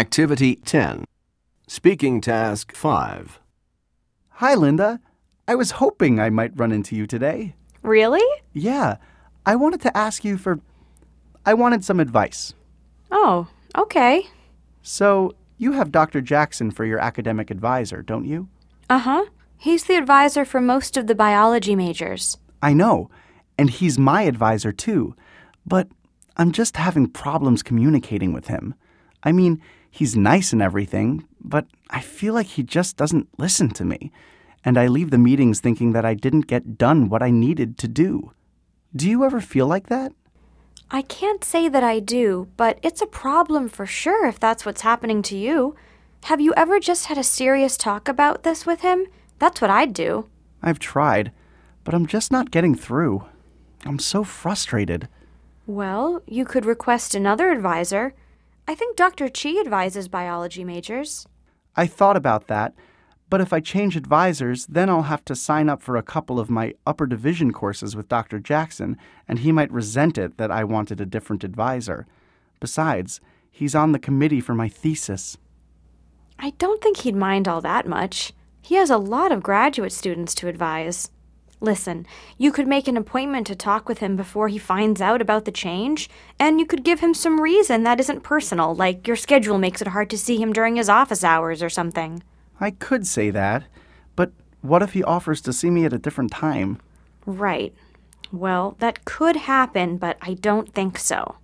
Activity 10. Speaking Task 5. Hi, Linda. I was hoping I might run into you today. Really? Yeah, I wanted to ask you for. I wanted some advice. Oh, okay. So, you have Dr. Jackson for your academic advisor, don't you? Uh huh. He's the advisor for most of the biology majors. I know, and he's my advisor too. But I'm just having problems communicating with him. I mean, he's nice and everything, but I feel like he just doesn't listen to me. And I leave the meetings thinking that I didn't get done what I needed to do. Do you ever feel like that? I can't say that I do, but it's a problem for sure if that's what's happening to you. Have you ever just had a serious talk about this with him? That's what I'd do. I've tried, but I'm just not getting through. I'm so frustrated. Well, you could request another advisor. I think Dr. Chi advises biology majors. I thought about that, but if I change advisors, then I'll have to sign up for a couple of my upper division courses with Dr. Jackson, and he might resent it that I wanted a different advisor. Besides, he's on the committee for my thesis. I don't think he'd mind all that much. He has a lot of graduate students to advise. Listen, you could make an appointment to talk with him before he finds out about the change, and you could give him some reason that isn't personal, like your schedule makes it hard to see him during his office hours or something. I could say that, but what if he offers to see me at a different time? Right. Well, that could happen, but I don't think so.